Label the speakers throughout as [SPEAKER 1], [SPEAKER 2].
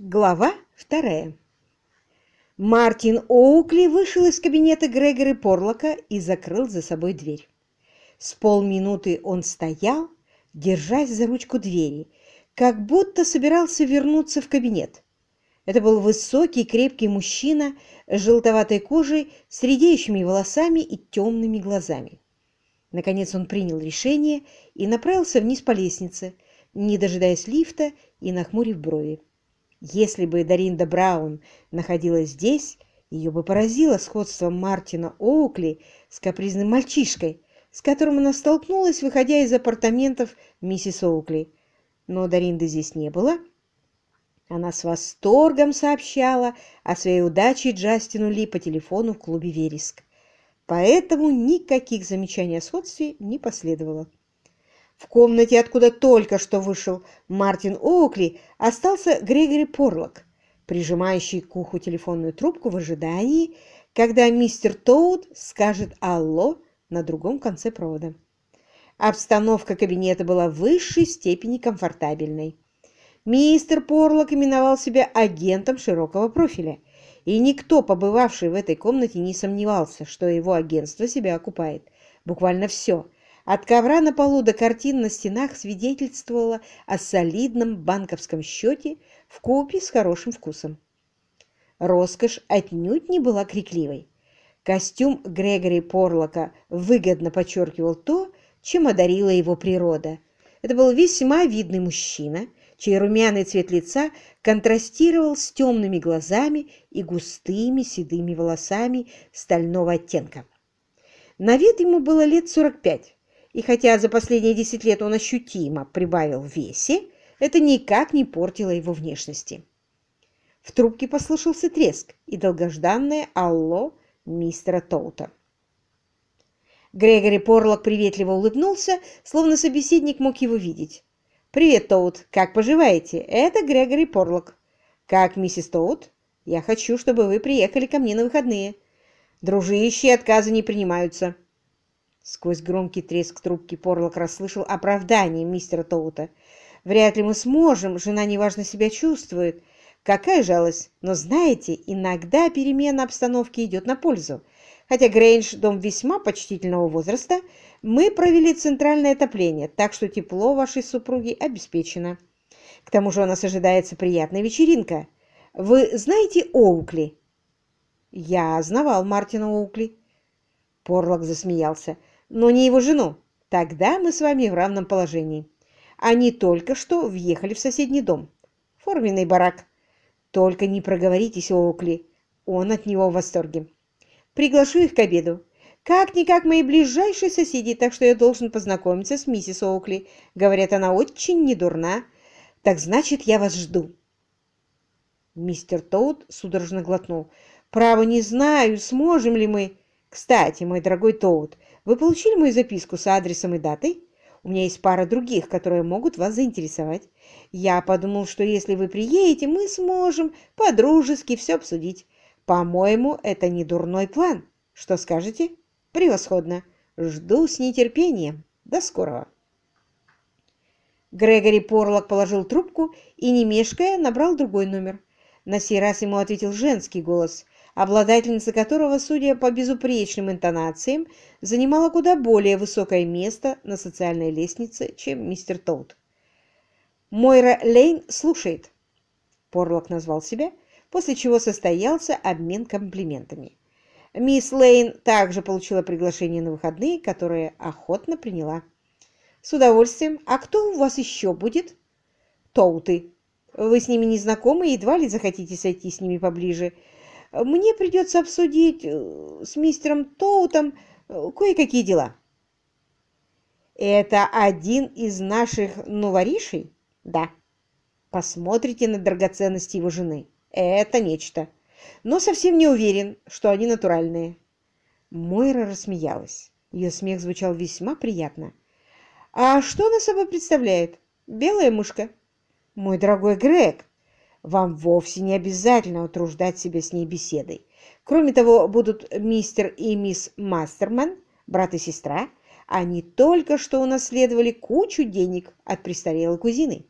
[SPEAKER 1] Глава вторая. Мартин Оукли вышел из кабинета Грегори Порлока и закрыл за собой дверь. С полминуты он стоял, держась за ручку двери, как будто собирался вернуться в кабинет. Это был высокий, крепкий мужчина с желтоватой кожей, с редеющими волосами и темными глазами. Наконец он принял решение и направился вниз по лестнице, не дожидаясь лифта и нахмурив брови. Если бы Даринда Браун находилась здесь, ее бы поразило сходство Мартина Оукли с капризным мальчишкой, с которым она столкнулась, выходя из апартаментов миссис Оукли. Но Даринды здесь не было. Она с восторгом сообщала о своей удаче Джастину Ли по телефону в клубе «Вереск». Поэтому никаких замечаний о сходстве не последовало. В комнате, откуда только что вышел Мартин Оукли, остался Грегори Порлок, прижимающий к уху телефонную трубку в ожидании, когда мистер Тоуд скажет «Алло» на другом конце провода. Обстановка кабинета была в высшей степени комфортабельной. Мистер Порлок именовал себя агентом широкого профиля, и никто, побывавший в этой комнате, не сомневался, что его агентство себя окупает. Буквально все – от ковра на полу до картин на стенах свидетельствовало о солидном банковском счете в купе с хорошим вкусом. Роскошь отнюдь не была крикливой. Костюм Грегори Порлока выгодно подчеркивал то, чем одарила его природа. Это был весьма видный мужчина, чей румяный цвет лица контрастировал с темными глазами и густыми седыми волосами стального оттенка. На вид ему было лет 45, и хотя за последние 10 лет он ощутимо прибавил в весе, это никак не портило его внешности. В трубке послышался треск и долгожданное «Алло» мистера Тоута. Грегори Порлок приветливо улыбнулся, словно собеседник мог его видеть. «Привет, Тоут. Как поживаете? Это Грегори Порлок. Как миссис Тоут? Я хочу, чтобы вы приехали ко мне на выходные. Дружище, отказы не принимаются». Сквозь громкий треск трубки Порлок расслышал оправдание мистера Тоута. «Вряд ли мы сможем, жена неважно себя чувствует. Какая жалость! Но знаете, иногда перемена обстановки идет на пользу. Хотя Грейндж – дом весьма почтительного возраста, мы провели центральное отопление, так что тепло вашей супруги обеспечено. К тому же у нас ожидается приятная вечеринка. Вы знаете Оукли?» «Я знавал Мартина Оукли». Порлок засмеялся но не его жену. Тогда мы с вами в равном положении. Они только что въехали в соседний дом. Форменный барак. Только не проговоритесь, Оукли. Он от него в восторге. Приглашу их к обеду. Как-никак мои ближайшие соседи, так что я должен познакомиться с миссис Оукли. Говорят, она очень недурна. Так значит, я вас жду. Мистер Тоуд судорожно глотнул. Право не знаю, сможем ли мы... Кстати, мой дорогой Тоуд, вы получили мою записку с адресом и датой? У меня есть пара других, которые могут вас заинтересовать. Я подумал, что если вы приедете, мы сможем по-дружески все обсудить. По-моему, это не дурной план. Что скажете? Превосходно. Жду с нетерпением. До скорого. Грегори Порлок положил трубку и, не мешкая, набрал другой номер. На сей раз ему ответил женский голос, обладательница которого, судя по безупречным интонациям, занимала куда более высокое место на социальной лестнице, чем мистер Тоут. «Мойра Лейн слушает», — Порлок назвал себя, после чего состоялся обмен комплиментами. Мисс Лейн также получила приглашение на выходные, которое охотно приняла. «С удовольствием. А кто у вас еще будет?» «Тоуты. Вы с ними не знакомы едва ли захотите сойти с ними поближе. Мне придется обсудить э, с мистером Тоутом э, кое-какие дела. Это один из наших новоришей? Да. Посмотрите на драгоценности его жены. Это нечто. Но совсем не уверен, что они натуральные. Мойра рассмеялась. Ее смех звучал весьма приятно. А что она собой представляет? Белая мышка. Мой дорогой Грег, вам вовсе не обязательно утруждать себя с ней беседой. Кроме того, будут мистер и мисс Мастерман, брат и сестра. Они только что унаследовали кучу денег от престарелой кузины.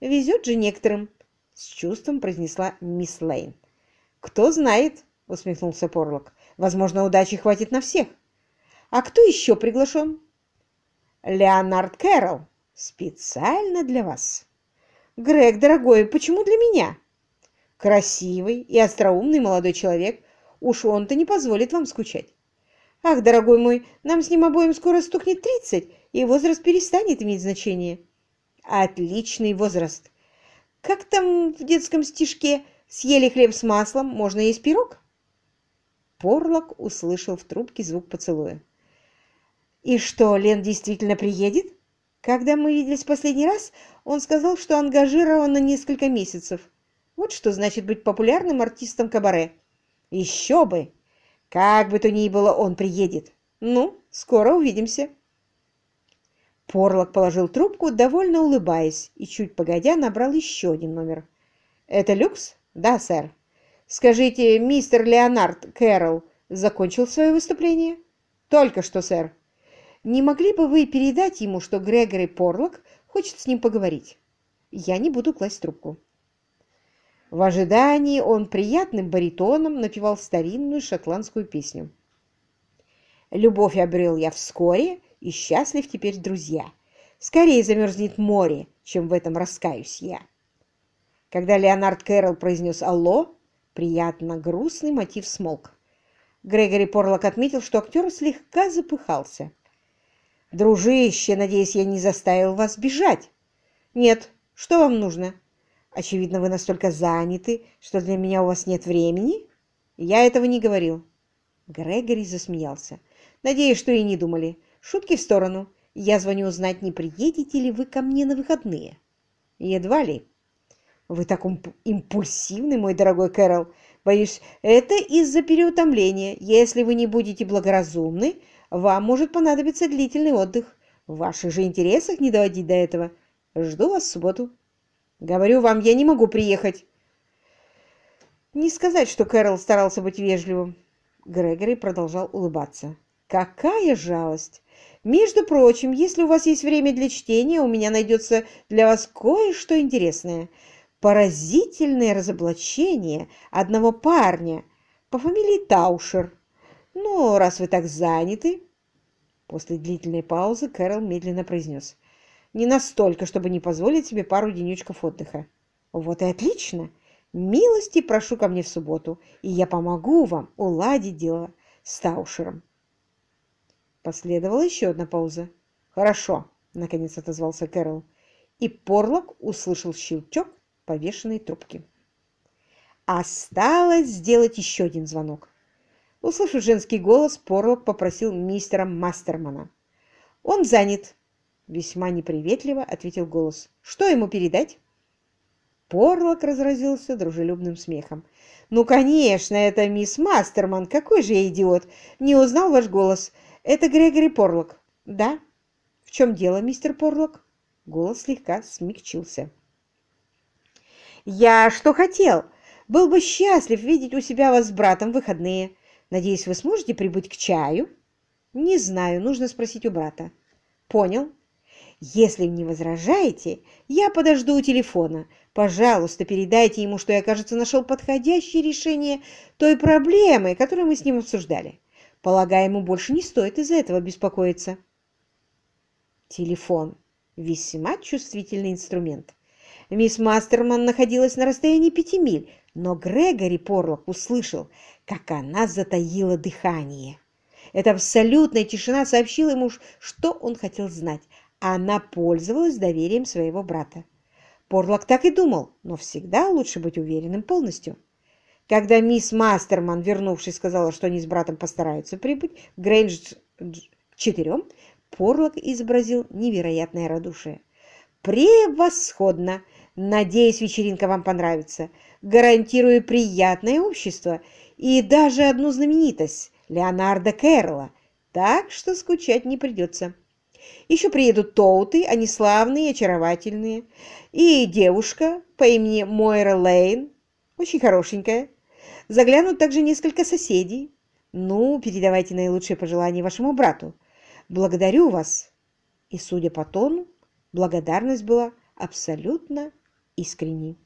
[SPEAKER 1] Везет же некоторым. — с чувством произнесла мисс Лейн. «Кто знает», — усмехнулся Порлок. «Возможно, удачи хватит на всех. А кто еще приглашен?» «Леонард Кэрролл. Специально для вас». «Грег, дорогой, почему для меня?» «Красивый и остроумный молодой человек. Уж он-то не позволит вам скучать». «Ах, дорогой мой, нам с ним обоим скоро стукнет тридцать, и возраст перестанет иметь значение». «Отличный возраст. Как там в детском стишке «Съели хлеб с маслом, можно есть пирог»?» Порлок услышал в трубке звук поцелуя. «И что, Лен действительно приедет?» Когда мы виделись последний раз, он сказал, что ангажирован на несколько месяцев. Вот что значит быть популярным артистом кабаре. Еще бы! Как бы то ни было, он приедет. Ну, скоро увидимся. Порлок положил трубку, довольно улыбаясь, и чуть погодя набрал еще один номер. «Это люкс?» «Да, сэр». «Скажите, мистер Леонард Кэрролл закончил свое выступление?» «Только что, сэр». Не могли бы вы передать ему, что Грегори Порлок хочет с ним поговорить? Я не буду класть трубку. В ожидании он приятным баритоном напевал старинную шотландскую песню. «Любовь обрел я вскоре, и счастлив теперь друзья. Скорее замерзнет море, чем в этом раскаюсь я». Когда Леонард Кэрролл произнес «Алло», приятно грустный мотив смолк. Грегори Порлок отметил, что актер слегка запыхался. «Дружище, надеюсь, я не заставил вас бежать?» «Нет. Что вам нужно?» «Очевидно, вы настолько заняты, что для меня у вас нет времени?» «Я этого не говорил». Грегори засмеялся. «Надеюсь, что и не думали. Шутки в сторону. Я звоню узнать, не приедете ли вы ко мне на выходные?» «Едва ли». «Вы так импульсивный, мой дорогой Кэрол. Боюсь, это из-за переутомления. Если вы не будете благоразумны, вам может понадобиться длительный отдых. В ваших же интересах не доводить до этого. Жду вас в субботу. Говорю вам, я не могу приехать. Не сказать, что Кэрол старался быть вежливым. Грегори продолжал улыбаться. Какая жалость! Между прочим, если у вас есть время для чтения, у меня найдется для вас кое-что интересное. Поразительное разоблачение одного парня по фамилии Таушер. «Ну, раз вы так заняты...» После длительной паузы Кэрол медленно произнес. «Не настолько, чтобы не позволить себе пару денечков отдыха». «Вот и отлично! Милости прошу ко мне в субботу, и я помогу вам уладить дело с Таушером». Последовала еще одна пауза. «Хорошо», — наконец отозвался Кэрол, и Порлок услышал щелчок повешенной трубки. Осталось сделать еще один звонок. Услышав женский голос, Порлок попросил мистера Мастермана. «Он занят», — весьма неприветливо ответил голос. «Что ему передать?» Порлок разразился дружелюбным смехом. «Ну, конечно, это мисс Мастерман. Какой же я идиот! Не узнал ваш голос. Это Грегори Порлок». «Да? В чем дело, мистер Порлок?» Голос слегка смягчился. «Я что хотел? Был бы счастлив видеть у себя вас с братом в выходные. Надеюсь, вы сможете прибыть к чаю? Не знаю, нужно спросить у брата. Понял. Если не возражаете, я подожду у телефона. Пожалуйста, передайте ему, что я, кажется, нашел подходящее решение той проблемы, которую мы с ним обсуждали. Полагаю, ему больше не стоит из-за этого беспокоиться. Телефон. Весьма чувствительный инструмент. Мисс Мастерман находилась на расстоянии пяти миль, но Грегори Порлок услышал, как она затаила дыхание. Эта абсолютная тишина сообщила ему, что он хотел знать. Она пользовалась доверием своего брата. Порлок так и думал, но всегда лучше быть уверенным полностью. Когда мисс Мастерман, вернувшись, сказала, что они с братом постараются прибыть в Грейндж к четырем, Порлок изобразил невероятное радушие. «Превосходно! Надеюсь, вечеринка вам понравится. Гарантирую приятное общество и даже одну знаменитость – Леонардо Кэрролла, так что скучать не придется. Еще приедут Тоуты, они славные очаровательные, и девушка по имени Мойра Лейн, очень хорошенькая. Заглянут также несколько соседей. Ну, передавайте наилучшие пожелания вашему брату. Благодарю вас. И, судя по тону, благодарность была абсолютно искренней.